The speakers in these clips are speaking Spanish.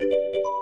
Thank.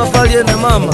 Safari ene mama